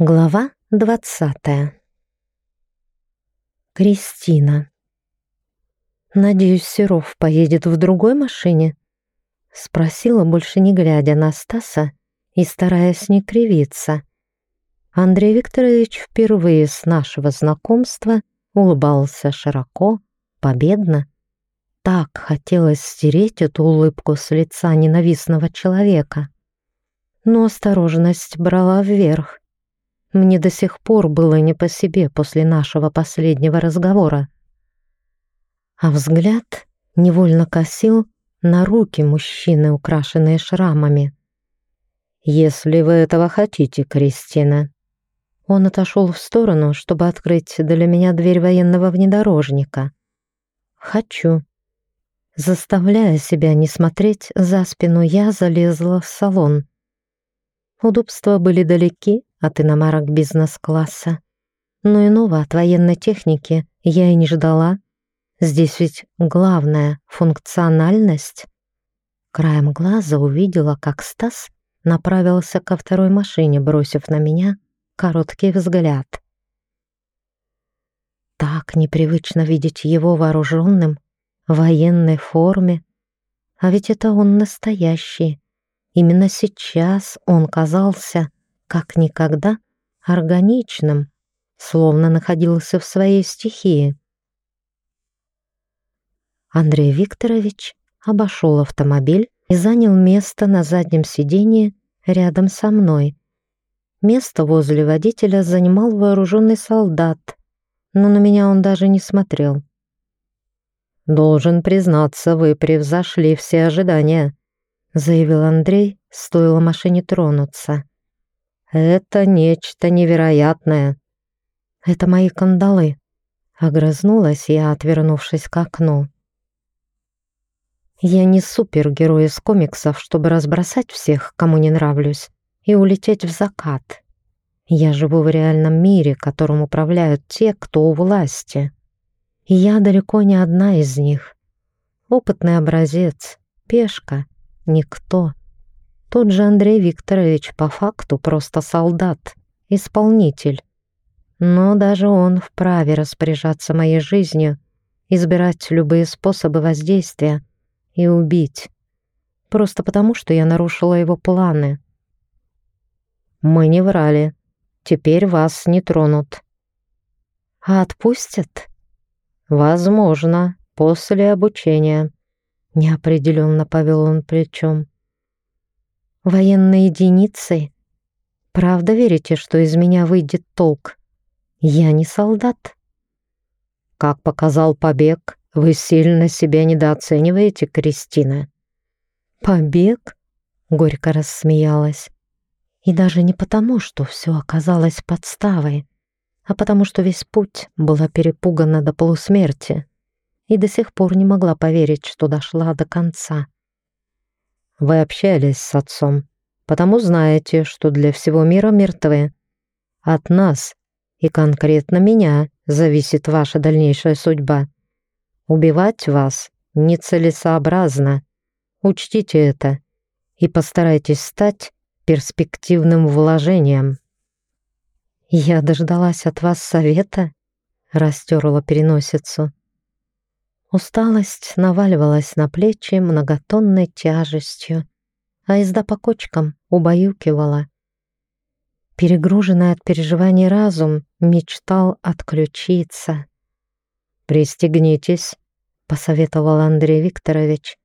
Глава двадцатая. Кристина. «Надеюсь, Серов поедет в другой машине?» Спросила, больше не глядя на Стаса и стараясь не кривиться. Андрей Викторович впервые с нашего знакомства улыбался широко, победно. Так хотелось стереть эту улыбку с лица ненавистного человека. Но осторожность брала вверх мне до сих пор было не по себе после нашего последнего разговора. А взгляд невольно косил на руки мужчины, украшенные шрамами. «Если вы этого хотите, Кристина». Он отошел в сторону, чтобы открыть для меня дверь военного внедорожника. «Хочу». Заставляя себя не смотреть за спину, я залезла в салон. Удобства были далеки от иномарок бизнес-класса. Но иного от военной техники я и не ждала. Здесь ведь главная функциональность. Краем глаза увидела, как Стас направился ко второй машине, бросив на меня короткий взгляд. Так непривычно видеть его вооруженным, в военной форме. А ведь это он настоящий. Именно сейчас он казался как никогда органичным, словно находился в своей стихии. Андрей Викторович обошел автомобиль и занял место на заднем сиденье рядом со мной. Место возле водителя занимал вооруженный солдат, но на меня он даже не смотрел. «Должен признаться, вы превзошли все ожидания», заявил Андрей, стоило машине тронуться. Это нечто невероятное. Это мои кандалы. Огрызнулась я, отвернувшись к окну. Я не супергерой из комиксов, чтобы разбросать всех, кому не нравлюсь, и улететь в закат. Я живу в реальном мире, которым управляют те, кто у власти. И я далеко не одна из них. Опытный образец, пешка, никто. Тот же Андрей Викторович по факту просто солдат, исполнитель. Но даже он вправе распоряжаться моей жизнью, избирать любые способы воздействия и убить. Просто потому, что я нарушила его планы. Мы не врали. Теперь вас не тронут. А отпустят? Возможно, после обучения. Неопределенно повел он плечом. Военные единицы? Правда верите, что из меня выйдет толк? Я не солдат. Как показал побег, вы сильно себя недооцениваете, Кристина. Побег? Горько рассмеялась. И даже не потому, что все оказалось подставой, а потому что весь путь была перепугана до полусмерти и до сих пор не могла поверить, что дошла до конца. Вы общались с отцом, потому знаете, что для всего мира мертвы. От нас и конкретно меня зависит ваша дальнейшая судьба. Убивать вас нецелесообразно. Учтите это и постарайтесь стать перспективным вложением. Я дождалась от вас совета, растерла переносицу. Усталость наваливалась на плечи многотонной тяжестью, а езда по кочкам убаюкивала. Перегруженный от переживаний разум мечтал отключиться. «Пристегнитесь», — посоветовал Андрей Викторович.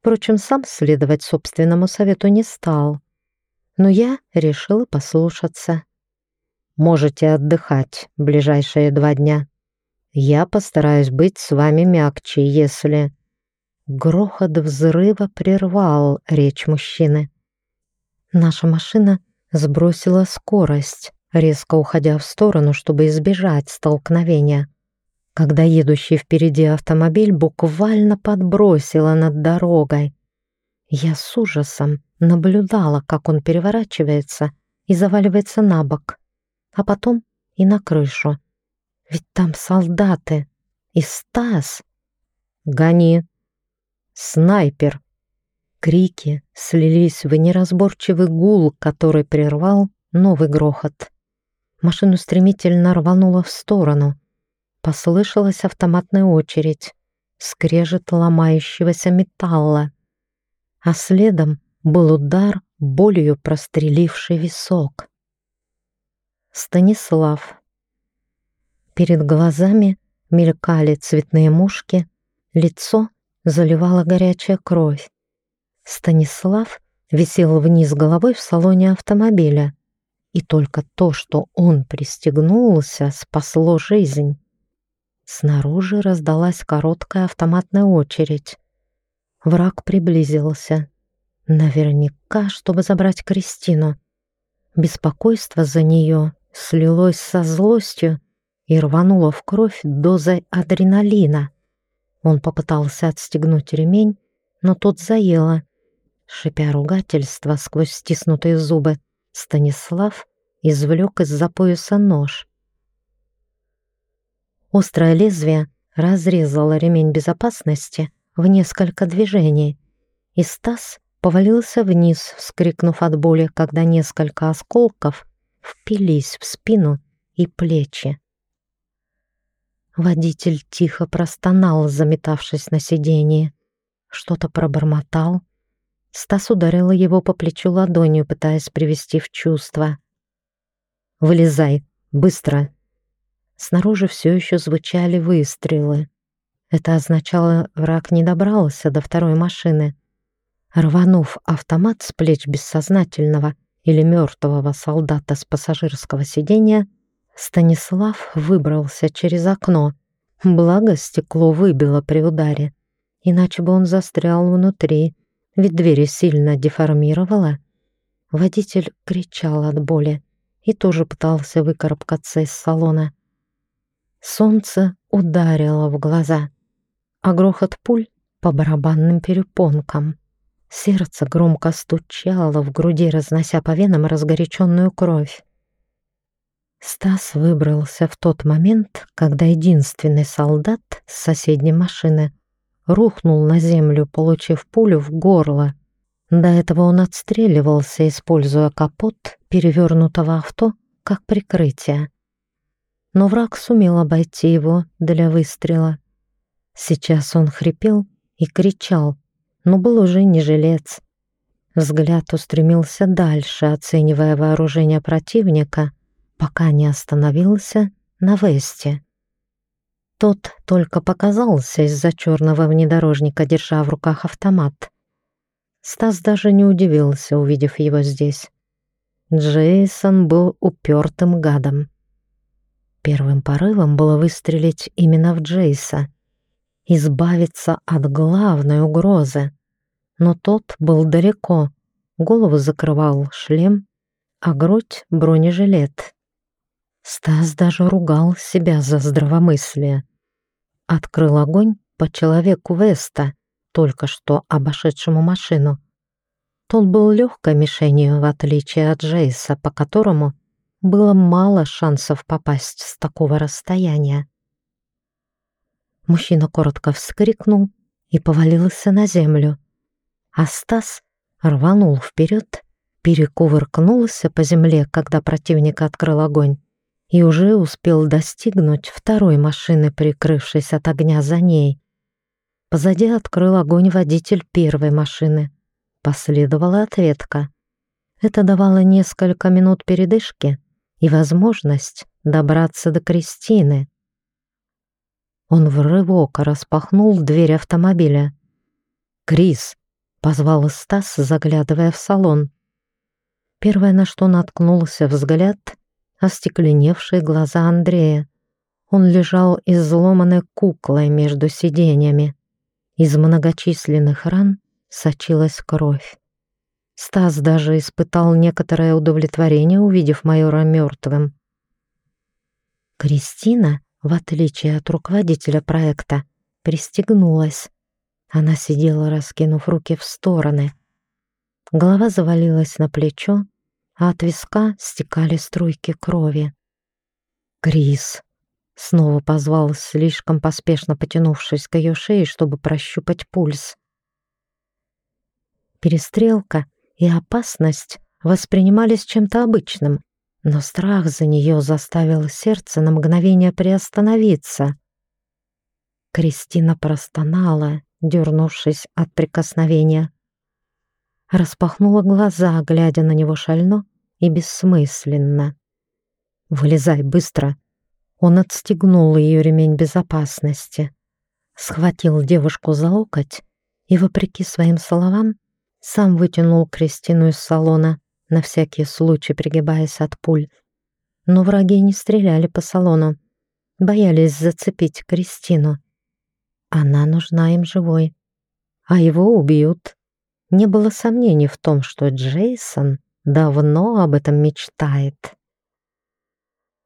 Впрочем, сам следовать собственному совету не стал. Но я решила послушаться. «Можете отдыхать ближайшие два дня». Я постараюсь быть с вами мягче, если...» Грохот взрыва прервал речь мужчины. Наша машина сбросила скорость, резко уходя в сторону, чтобы избежать столкновения. Когда едущий впереди автомобиль буквально подбросила над дорогой. Я с ужасом наблюдала, как он переворачивается и заваливается на бок, а потом и на крышу. Ведь там солдаты. И Стас. Гони. Снайпер. Крики слились в неразборчивый гул, который прервал новый грохот. Машину стремительно рвануло в сторону. Послышалась автоматная очередь, скрежет ломающегося металла. А следом был удар, болью простреливший висок. Станислав. Перед глазами мелькали цветные мушки, лицо заливала горячая кровь. Станислав висел вниз головой в салоне автомобиля, и только то, что он пристегнулся, спасло жизнь. Снаружи раздалась короткая автоматная очередь. Враг приблизился. Наверняка, чтобы забрать Кристину. Беспокойство за нее слилось со злостью и рвануло в кровь дозой адреналина. Он попытался отстегнуть ремень, но тот заело. Шипя ругательства сквозь стиснутые зубы, Станислав извлек из-за пояса нож. Острое лезвие разрезало ремень безопасности в несколько движений, и Стас повалился вниз, вскрикнув от боли, когда несколько осколков впились в спину и плечи. Водитель тихо простонал, заметавшись на сиденье. Что-то пробормотал. Стас ударила его по плечу ладонью, пытаясь привести в чувство. «Вылезай! Быстро!» Снаружи все еще звучали выстрелы. Это означало, враг не добрался до второй машины. Рванув автомат с плеч бессознательного или мертвого солдата с пассажирского сиденья, Станислав выбрался через окно. Благо, стекло выбило при ударе. Иначе бы он застрял внутри, ведь двери сильно деформировала. Водитель кричал от боли и тоже пытался выкарабкаться из салона. Солнце ударило в глаза, а грохот пуль по барабанным перепонкам. Сердце громко стучало в груди, разнося по венам разгоряченную кровь. Стас выбрался в тот момент, когда единственный солдат с соседней машины рухнул на землю, получив пулю в горло. До этого он отстреливался, используя капот перевернутого авто как прикрытие. Но враг сумел обойти его для выстрела. Сейчас он хрипел и кричал, но был уже не жилец. Взгляд устремился дальше, оценивая вооружение противника — пока не остановился на Весте. Тот только показался из-за черного внедорожника, держа в руках автомат. Стас даже не удивился, увидев его здесь. Джейсон был упертым гадом. Первым порывом было выстрелить именно в Джейса, избавиться от главной угрозы. Но тот был далеко, голову закрывал шлем, а грудь — бронежилет. Стас даже ругал себя за здравомыслие. Открыл огонь по человеку Веста, только что обошедшему машину. Тот был легкой мишенью, в отличие от Джейса, по которому было мало шансов попасть с такого расстояния. Мужчина коротко вскрикнул и повалился на землю, а Стас рванул вперед, перекувыркнулся по земле, когда противник открыл огонь, и уже успел достигнуть второй машины, прикрывшись от огня за ней. Позади открыл огонь водитель первой машины. Последовала ответка. Это давало несколько минут передышки и возможность добраться до Кристины. Он в рывок распахнул дверь автомобиля. «Крис!» — позвал Стас, заглядывая в салон. Первое, на что наткнулся взгляд — остекленевшие глаза Андрея. Он лежал изломанной куклой между сиденьями. Из многочисленных ран сочилась кровь. Стас даже испытал некоторое удовлетворение, увидев майора мертвым. Кристина, в отличие от руководителя проекта, пристегнулась. Она сидела, раскинув руки в стороны. Голова завалилась на плечо, а от виска стекали струйки крови. «Крис!» — снова позвал, слишком поспешно потянувшись к ее шее, чтобы прощупать пульс. Перестрелка и опасность воспринимались чем-то обычным, но страх за нее заставил сердце на мгновение приостановиться. Кристина простонала, дернувшись от прикосновения. Распахнула глаза, глядя на него шально и бессмысленно. «Вылезай быстро!» Он отстегнул ее ремень безопасности, схватил девушку за локоть и, вопреки своим словам, сам вытянул Кристину из салона, на всякий случай пригибаясь от пуль. Но враги не стреляли по салону, боялись зацепить Кристину. Она нужна им живой, а его убьют. Не было сомнений в том, что Джейсон давно об этом мечтает.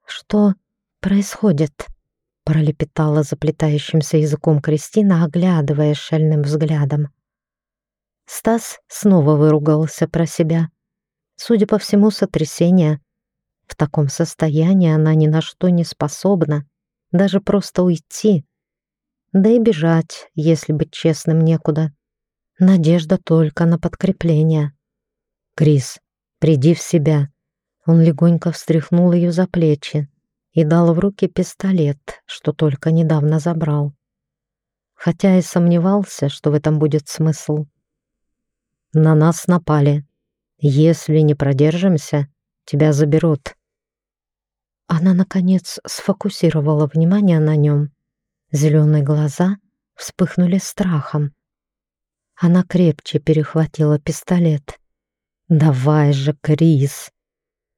«Что происходит?» — пролепетала заплетающимся языком Кристина, оглядывая шальным взглядом. Стас снова выругался про себя. Судя по всему, сотрясение. В таком состоянии она ни на что не способна, даже просто уйти. Да и бежать, если быть честным, некуда. Надежда только на подкрепление. «Крис, приди в себя». Он легонько встряхнул ее за плечи и дал в руки пистолет, что только недавно забрал. Хотя и сомневался, что в этом будет смысл. На нас напали. Если не продержимся, тебя заберут. Она, наконец, сфокусировала внимание на нем. Зеленые глаза вспыхнули страхом. Она крепче перехватила пистолет. «Давай же, Крис!»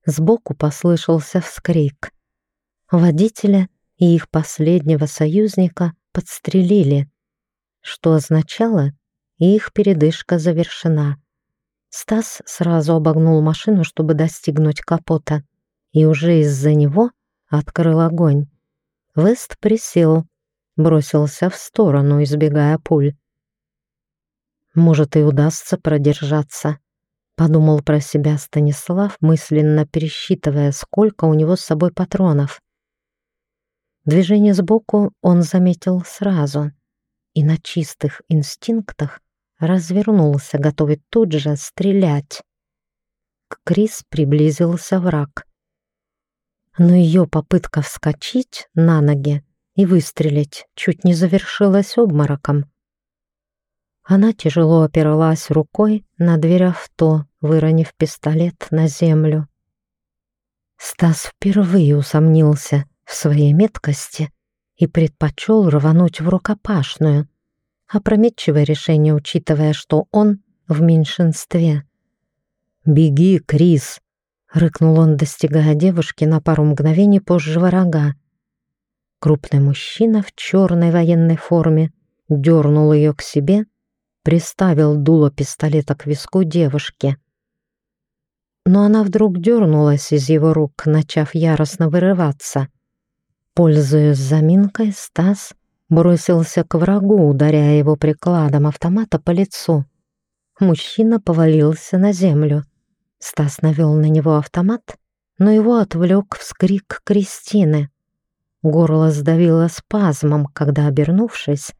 Сбоку послышался вскрик. Водителя и их последнего союзника подстрелили, что означало, их передышка завершена. Стас сразу обогнул машину, чтобы достигнуть капота, и уже из-за него открыл огонь. Вест присел, бросился в сторону, избегая пуль. «Может, и удастся продержаться», — подумал про себя Станислав, мысленно пересчитывая, сколько у него с собой патронов. Движение сбоку он заметил сразу и на чистых инстинктах развернулся, готовый тут же стрелять. К Крис приблизился враг. Но ее попытка вскочить на ноги и выстрелить чуть не завершилась обмороком. Она тяжело опиралась рукой на дверь авто, выронив пистолет на землю. Стас впервые усомнился в своей меткости и предпочел рвануть в рукопашную — Опрометчивое решение, учитывая, что он в меньшинстве. «Беги, Крис!» — рыкнул он, достигая девушки на пару мгновений позже врага. Крупный мужчина в черной военной форме дернул ее к себе, приставил дуло пистолета к виску девушки. Но она вдруг дернулась из его рук, начав яростно вырываться. Пользуясь заминкой, Стас бросился к врагу, ударяя его прикладом автомата по лицу. Мужчина повалился на землю. Стас навел на него автомат, но его отвлек вскрик Кристины. Горло сдавило спазмом, когда, обернувшись,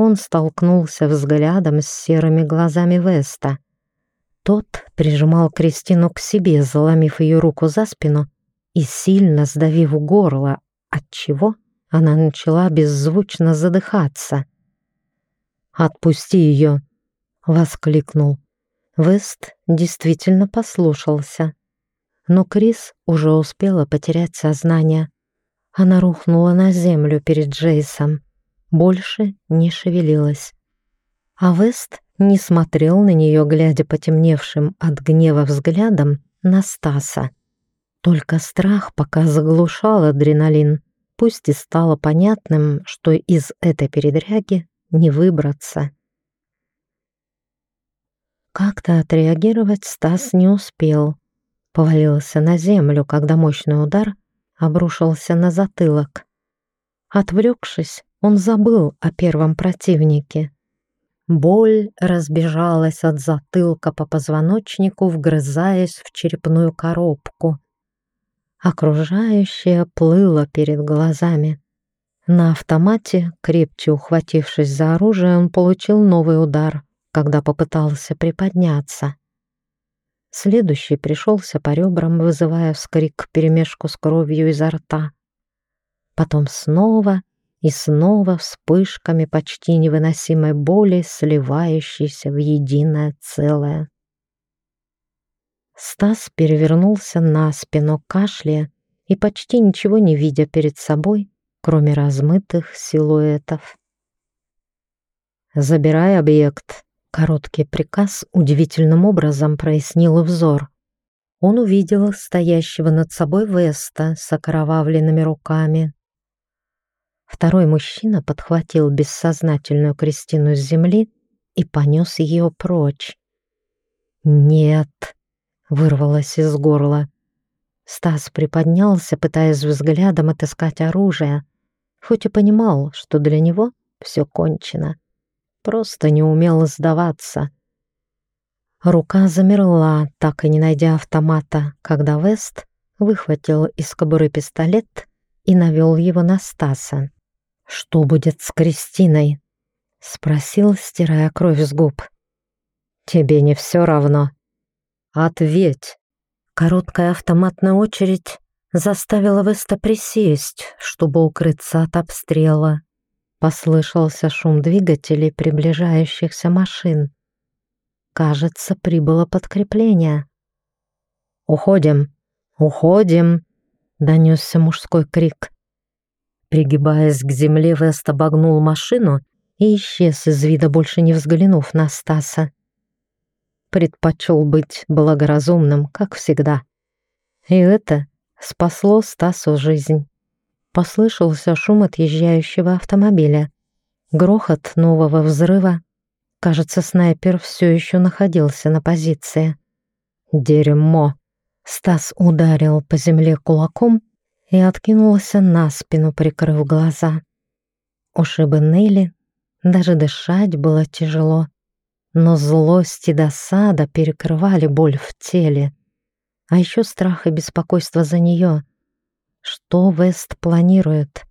он столкнулся взглядом с серыми глазами Веста. Тот прижимал Кристину к себе, заломив ее руку за спину и сильно сдавив горло, отчего она начала беззвучно задыхаться. «Отпусти ее!» — воскликнул. Вест действительно послушался. Но Крис уже успела потерять сознание. Она рухнула на землю перед Джейсом. Больше не шевелилась. А Вест не смотрел на нее, глядя потемневшим от гнева взглядом на Стаса. Только страх пока заглушал адреналин пусть и стало понятным, что из этой передряги не выбраться. Как-то отреагировать Стас не успел. Повалился на землю, когда мощный удар обрушился на затылок. Отвлекшись, он забыл о первом противнике. Боль разбежалась от затылка по позвоночнику, вгрызаясь в черепную коробку. Окружающее плыло перед глазами. На автомате, крепче ухватившись за оружие, он получил новый удар, когда попытался приподняться. Следующий пришелся по ребрам, вызывая вскрик перемешку с кровью изо рта. Потом снова и снова вспышками почти невыносимой боли, сливающейся в единое целое. Стас перевернулся на спину, кашляя и почти ничего не видя перед собой, кроме размытых силуэтов. «Забирай объект», Короткий приказ удивительным образом прояснил взор. Он увидел стоящего над собой Веста с окровавленными руками. Второй мужчина подхватил бессознательную Кристину с земли и понес ее прочь. «Нет!» — вырвалось из горла. Стас приподнялся, пытаясь взглядом отыскать оружие, хоть и понимал, что для него все кончено просто не умел сдаваться. Рука замерла, так и не найдя автомата, когда Вест выхватил из кобуры пистолет и навел его на Стаса. «Что будет с Кристиной?» — спросил, стирая кровь с губ. «Тебе не все равно?» «Ответь!» Короткая автоматная очередь заставила Веста присесть, чтобы укрыться от обстрела. Послышался шум двигателей приближающихся машин. Кажется, прибыло подкрепление. «Уходим! Уходим!» — донесся мужской крик. Пригибаясь к земле, Вест обогнул машину и исчез из вида, больше не взглянув на Стаса. Предпочел быть благоразумным, как всегда. И это спасло Стасу жизнь. Послышался шум отъезжающего автомобиля. Грохот нового взрыва. Кажется, снайпер все еще находился на позиции. «Дерьмо!» Стас ударил по земле кулаком и откинулся на спину, прикрыв глаза. Ушибы ныли, даже дышать было тяжело, но злость и досада перекрывали боль в теле, а еще страх и беспокойство за нее, что Вест планирует?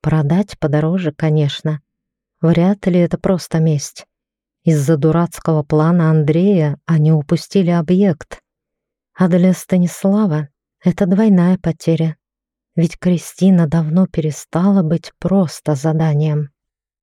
Продать подороже, конечно. Вряд ли это просто месть. Из-за дурацкого плана Андрея они упустили объект. А для Станислава это двойная потеря. Ведь Кристина давно перестала быть просто заданием.